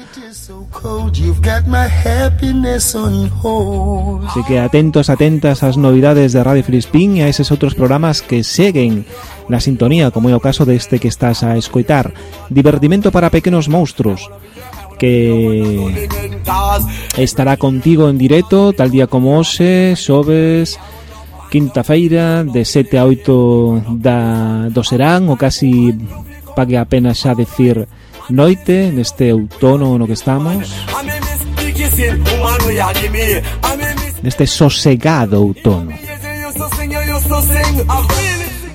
Speaker 4: Así que atentos, atentas ás novidades de Radio Filispín e a eses outros programas que seguen na sintonía, como é o caso deste que estás a escoitar. Divertimento para pequenos monstruos que estará contigo en directo tal día como hoxe, xoves, quinta feira de 7 a 8 da, do serán, o casi pague a pena xa decir noite neste outono no que estamos neste sosegado outono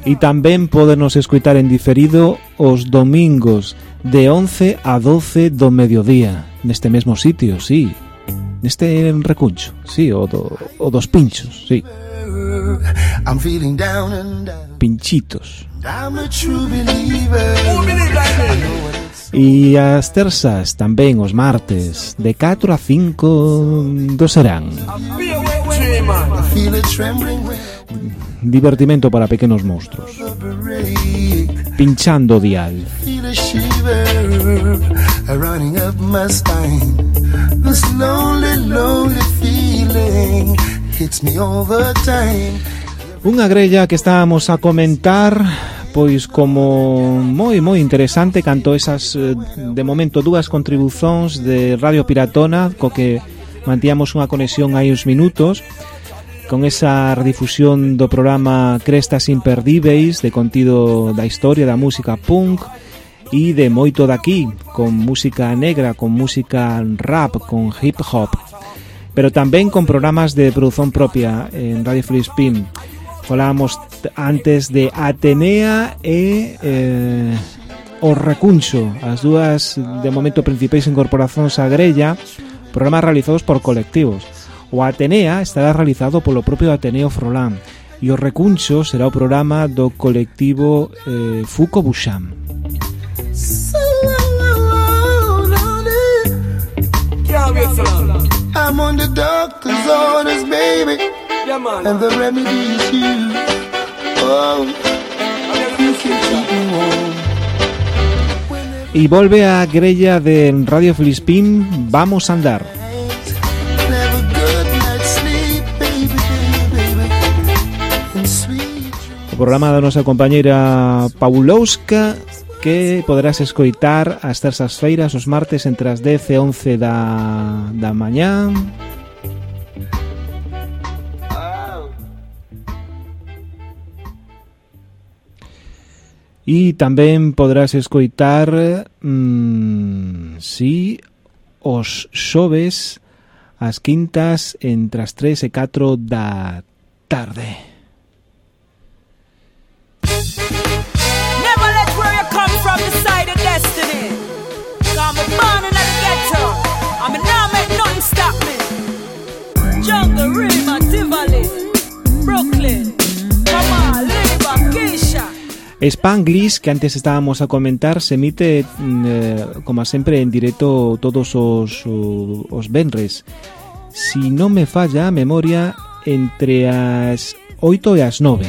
Speaker 4: E tamén podernos escoitar en diferido os domingos de 11 a 12 do mediodía, neste mesmo sitio, sí, neste recuncho, sí, o, do, o dos pinchos, sí.
Speaker 5: I'm feeling down and down.
Speaker 4: Pinchitos.
Speaker 5: I'm a true believer.
Speaker 4: E as terzas tamén os martes de 4 a 5 do serán. Divertimento para pequenos monstruos. Pinchando o dial.
Speaker 5: This lonely, lonely feeling hits me all the time.
Speaker 4: Unha grella que estábamos a comentar pois como moi moi interesante canto esas eh, de momento dúas contribucións de Radio Piratona co que mantíamos unha conexión hai uns minutos con esa redifusión do programa Crestas Imperdíveis de contido da historia da música punk e de moito daqui con música negra, con música rap, con hip hop pero tamén con programas de produción propia en Radio Free Spin Falábamos antes de Atenea e eh, o Recuncho, as dúas de momento principais incorporacións a grella, programas realizados por colectivos. O Atenea estará realizado polo propio Ateneo Frolán e o Recuncho será o programa do colectivo eh, Fuco
Speaker 3: Buxam.
Speaker 5: I'm on the doctor's orders, baby
Speaker 3: Yeah, man.
Speaker 5: and the remedy is you. Oh, you can keep me warm.
Speaker 4: E volve a grella de Radio Filispín Vamos a andar. O programa da nosa compañeira Paulowska que poderás escoitar as tersas feiras os martes entre as 10 e 11 da, da mañá E tamén podrás escoitar mmm, si os xoves as quintas entre as 3 e 4 da tarde. Spanglish, que antes estábamos a comentar, se emite, mm, eh, como sempre, en directo todos os, os venres. Si non me falla a memoria, entre as 8 e as 9.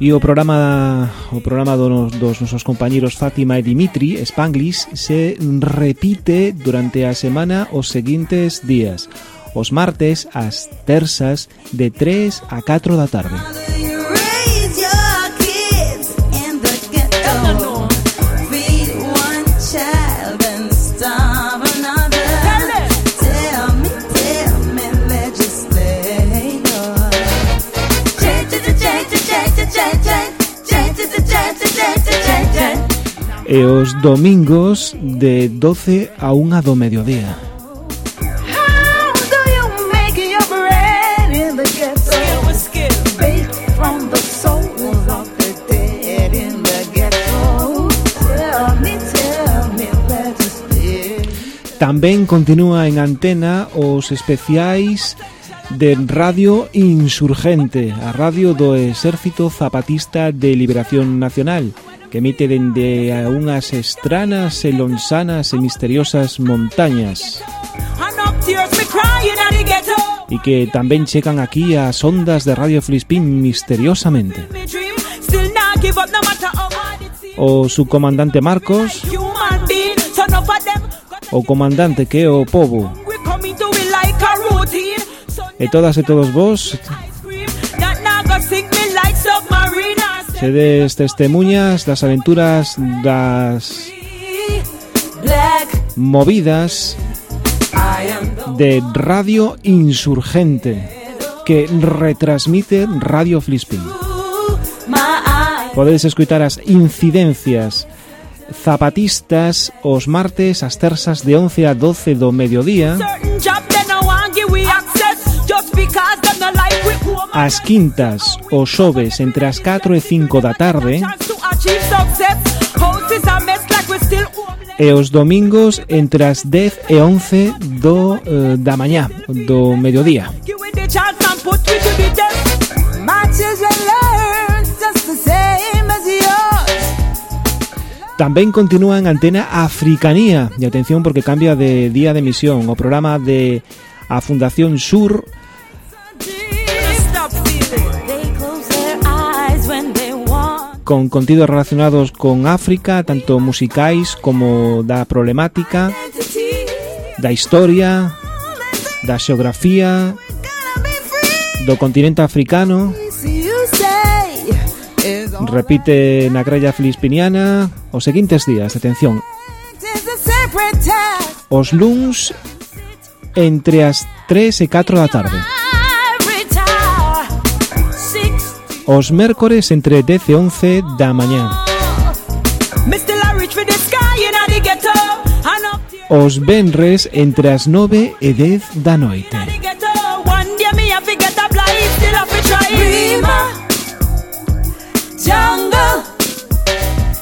Speaker 4: E o programa o programa dos, dos nosos compañeros Fátima e Dimitri, Spanglish, se repite durante a semana os seguintes días os martes ás terzas de 3 a 4 da tarde. e os domingos de 12 a 1 do mediodía. Tamén continúa en antena os especiais de Radio Insurgente, a radio do Exército Zapatista de Liberación Nacional, que emite dende a unhas estranas e lonsanas e misteriosas montañas. E que tamén checan aquí as ondas de Radio Flispín misteriosamente. O subcomandante Marcos o comandante que o povo. E todas e todos vos sedes testemunhas das aventuras das movidas de Radio Insurgente que retransmite Radio
Speaker 10: Flispin.
Speaker 4: Podedes escutar as incidencias zapatistas os martes as terzas de 11 a 12 do mediodía. As quintas os xoves entre as 4 e 5 da tarde. E os domingos entre as 10 e 11 do, eh, da mañá, do mediodía. Tamén continúa en antena Africanía, e atención porque cambia de día de emisión, o programa de a Fundación Sur. Con contidos relacionados con África, tanto musicais como da problemática, da historia, da xeografía, do continente africano, Repite na grella filispiniana os seguintes días, atención. Os luns entre as 3 e 4 da tarde. Os mércores entre 10 e 11 da mañá. Os venres entre as 9 e 10 da noite.
Speaker 11: Jungle,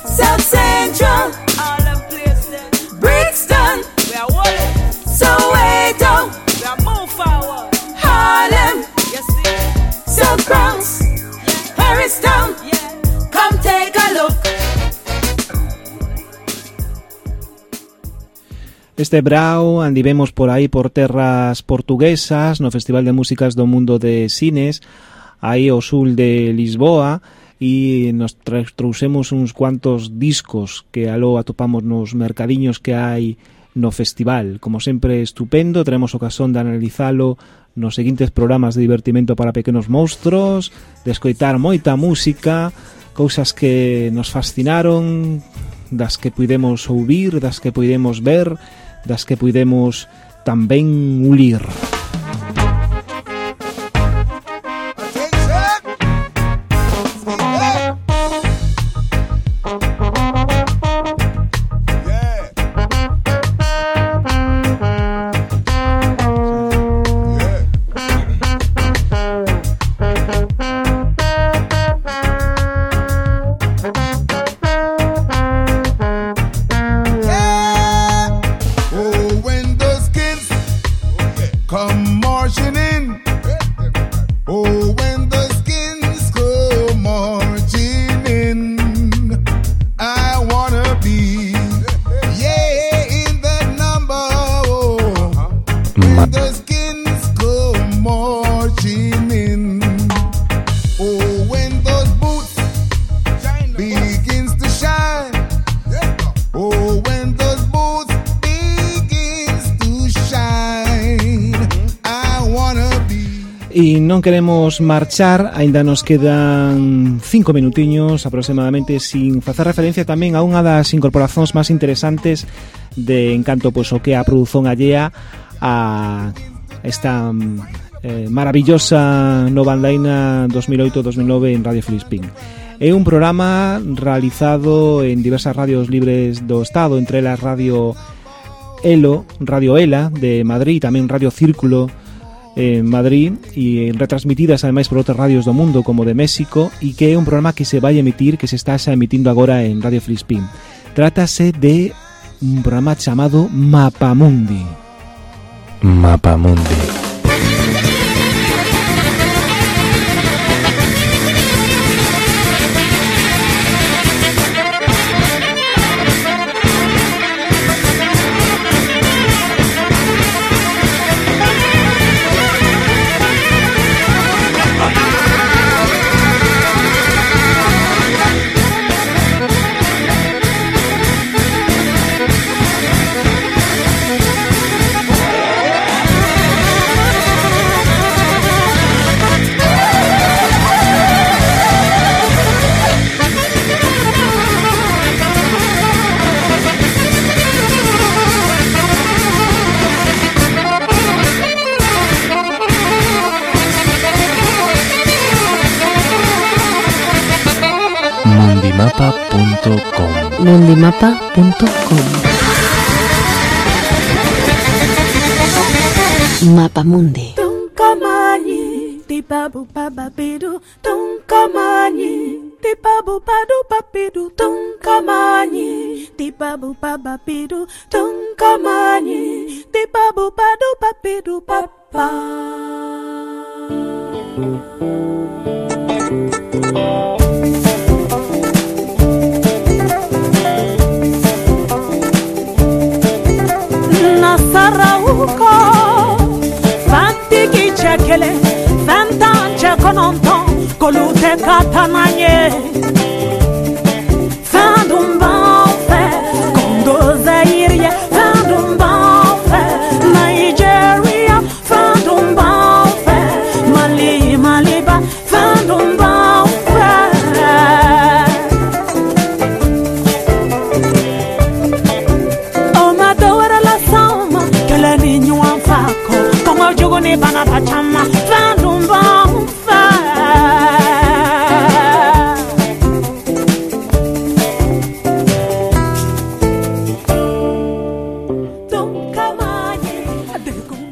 Speaker 11: South Central, all the places. Brixton, we are walling. Soweto, we are move forward. Harlem, you see. South Bronx, Harristown, yeah. Come take a look.
Speaker 4: Este brao andivemos por aí por terras portuguesas no Festival de Músicas do Mundo de Cines aí ao sul de Lisboa e nos tra trouxemos uns cuantos discos que aló atopamos nos mercadiños que hai no festival. Como sempre, estupendo, teremos ocasión de analizalo nos seguintes programas de divertimento para pequenos monstruos, de escoitar moita música, cousas que nos fascinaron, das que puidemos ouvir, das que puidemos ver, das que puidemos tamén ulir. Música non queremos marchar, aínda nos quedan cinco minutiños aproximadamente sin facer referencia tamén a unha das incorporacións máis interesantes de encanto pois o que a produción allea a esta eh, maravillosa nova andaina 2008-2009 en Radio Filispín. É un programa realizado en diversas radios libres do Estado, entre elas Radio Elo, Radio Ela de Madrid, tamén Radio Círculo en Madrid e retransmitidas ademais por outras radios do mundo como de México e que é un programa que se vai emitir que se está xa emitindo agora en Radio Filispín. Trátase de un programa chamado Mapamundi.
Speaker 12: Mapamundi. mondimapa.com
Speaker 13: mondimapa.com Mapa
Speaker 11: Mundi Tunkamani Tipabu pababidu ti Tipabu padu papidu Tunkamani Tipabu pababidu Tunkamani Tipabu padu papidu Papa. Thank you. cekele Fentan çekon onton Golute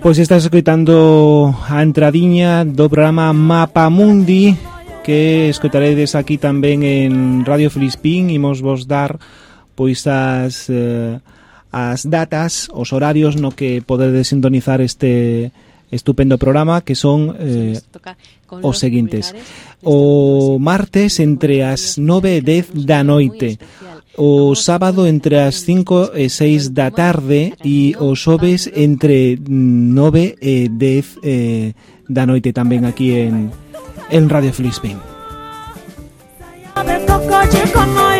Speaker 4: Pois estás escoitando a entradiña do programa Mapa Mundi que escoitaredes aquí tamén en Radio Filispín. Imos vos dar pois as, eh, as datas, os horarios no que podedes sintonizar este estupendo programa que son eh, os seguintes. O martes entre as 9 e 10 da noite o sábado entre as 5 e 6 da tarde e o xoves entre 9 e 10 eh, da noite tamén aquí en, en Radio Filispín.
Speaker 11: Música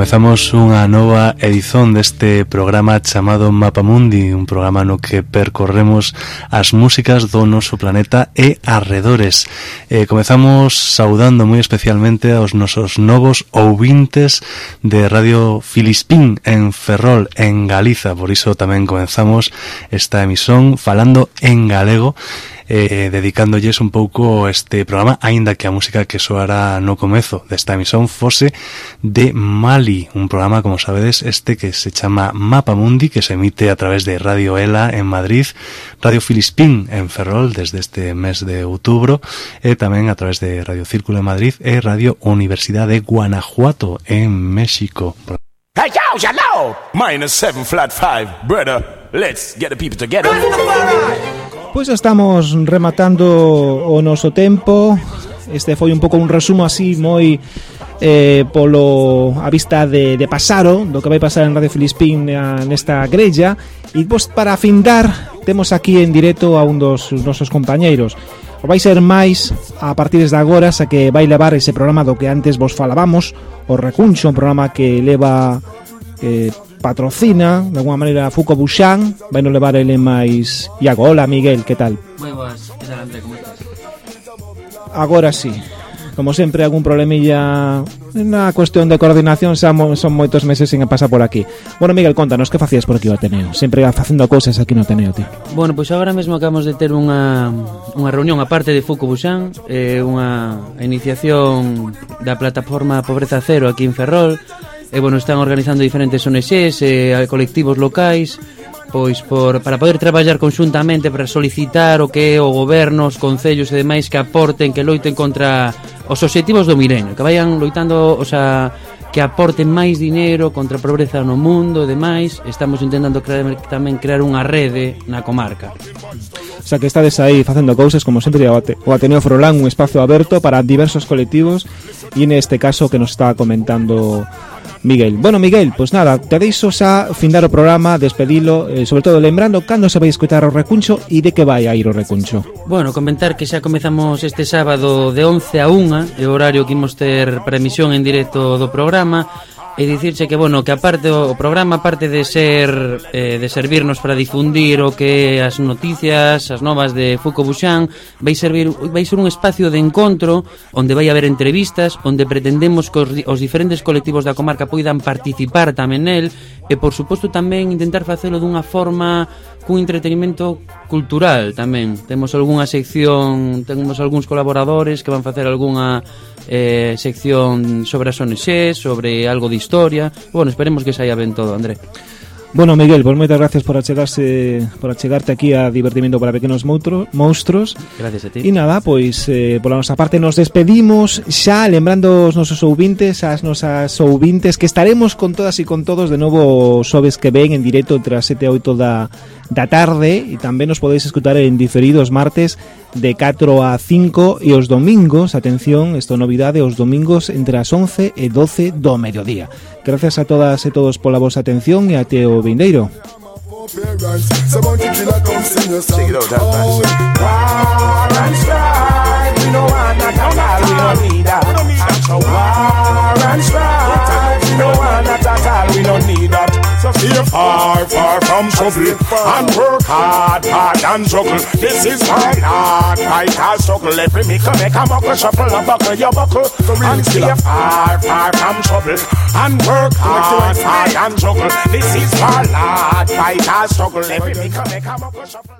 Speaker 12: Comezamos unha nova edición deste programa chamado Mapa Mundi, un programa no que percorremos as músicas do noso planeta e arredores. Eh, comezamos saudando moi especialmente aos nosos novos ouvintes de Radio Filispín en Ferrol, en Galiza. Por iso tamén comenzamos esta emisión falando en galego eh, dedicándolles un pouco este programa, aínda que a música que soará no comezo desta emisión fose de Mali, un programa, como sabedes, este que se chama Mapa Mundi, que se emite a través de Radio Ela en Madrid, Radio Filispín en Ferrol desde este mes de outubro, e tamén a través de Radio Círculo en Madrid e Radio Universidade de Guanajuato en México.
Speaker 14: Hey, yo, you know! Minus seven flat five, brother. Let's get the people together.
Speaker 4: Pois estamos rematando o noso tempo. Este foi un pouco un resumo así moi eh, polo a vista de, de pasaro do que vai pasar en Radio Filispín eh, nesta grella. E vos para afindar temos aquí en directo a un dos nosos compañeiros. O vai ser máis a partir de agora xa que vai levar ese programa do que antes vos falábamos o Recuncho, un programa que leva eh, patrocina de alguma maneira a Fuco Buxán vai non levar ele máis Iago, hola Miguel, que tal?
Speaker 15: Moi boas, que tal André, como estás?
Speaker 4: Agora sí Como sempre, algún problemilla na cuestión de coordinación xa mo, son moitos meses sin pasar por aquí. Bueno, Miguel, contanos, que facías por aquí o Ateneo? Sempre facendo cousas aquí no Ateneo, ti.
Speaker 15: Bueno, pois agora mesmo acabamos de ter unha, unha reunión aparte de Fuco Buxán, eh, unha iniciación da plataforma Pobreza Cero aquí en Ferrol, e bueno, están organizando diferentes ONGs e eh, colectivos locais pois por, para poder traballar conxuntamente para solicitar o que é o goberno, os concellos e demais que aporten, que loiten contra os obxectivos do milenio, que vayan loitando, o sea, que aporten máis dinero contra a pobreza no mundo e demais. Estamos intentando crear, tamén crear unha rede na comarca.
Speaker 4: O sea, que estades aí facendo cousas, como sempre, o Ateneo Frolán, un espazo aberto para diversos colectivos e neste caso que nos está comentando Miguel. Bueno, Miguel, pois pues nada, te deixo xa findar o programa, despedilo, eh, sobre todo lembrando cando se vai escutar o recuncho e de que vai a ir o recuncho.
Speaker 15: Bueno, comentar que xa comezamos este sábado de 11 a 1, é o horario que imos ter para emisión en directo do programa, e dicirche que bueno, que aparte o programa aparte de ser eh, de servirnos para difundir o que as noticias, as novas de Foucault Bouchan, vai servir vai ser un espacio de encontro onde vai haber entrevistas, onde pretendemos que os, os diferentes colectivos da comarca poidan participar tamén nel e por suposto tamén intentar facelo dunha forma cun entretenimento cultural tamén. Temos algunha sección, temos algúns colaboradores que van facer algunha eh, sección sobre as ONG, sobre algo de historia. Bueno, esperemos que saia ben todo, André.
Speaker 4: Bueno, Miguel, pues moitas gracias por achegarse por achegarte aquí a Divertimento para Pequenos Moutro, Monstros.
Speaker 15: Gracias a ti.
Speaker 4: E nada, pois eh, pola nosa parte nos despedimos xa lembrando os nosos ouvintes, as nosas ouvintes que estaremos con todas e con todos de novo xoves que ven en directo entre as 7 e 8 da, da tarde e tamén nos podeis escutar en diferidos martes de 4 a 5 e os domingos, atención, é novidade, os domingos entre as 11 e 12 do mediodía. Gracias a todas e todos pola vosa atención e até o vindeiro.
Speaker 16: War and strife, we need that. War and strife, we no want that at all, we no need that.
Speaker 14: So stay far, far from trouble and work hard, hard and struggle. This is my hard fight and struggle. Every a make a buckle, shuffle a buckle, you buckle. And stay far, far from trouble and work hard, hard and struggle. This is my hard fight and struggle. Every a make a buckle, shuffle.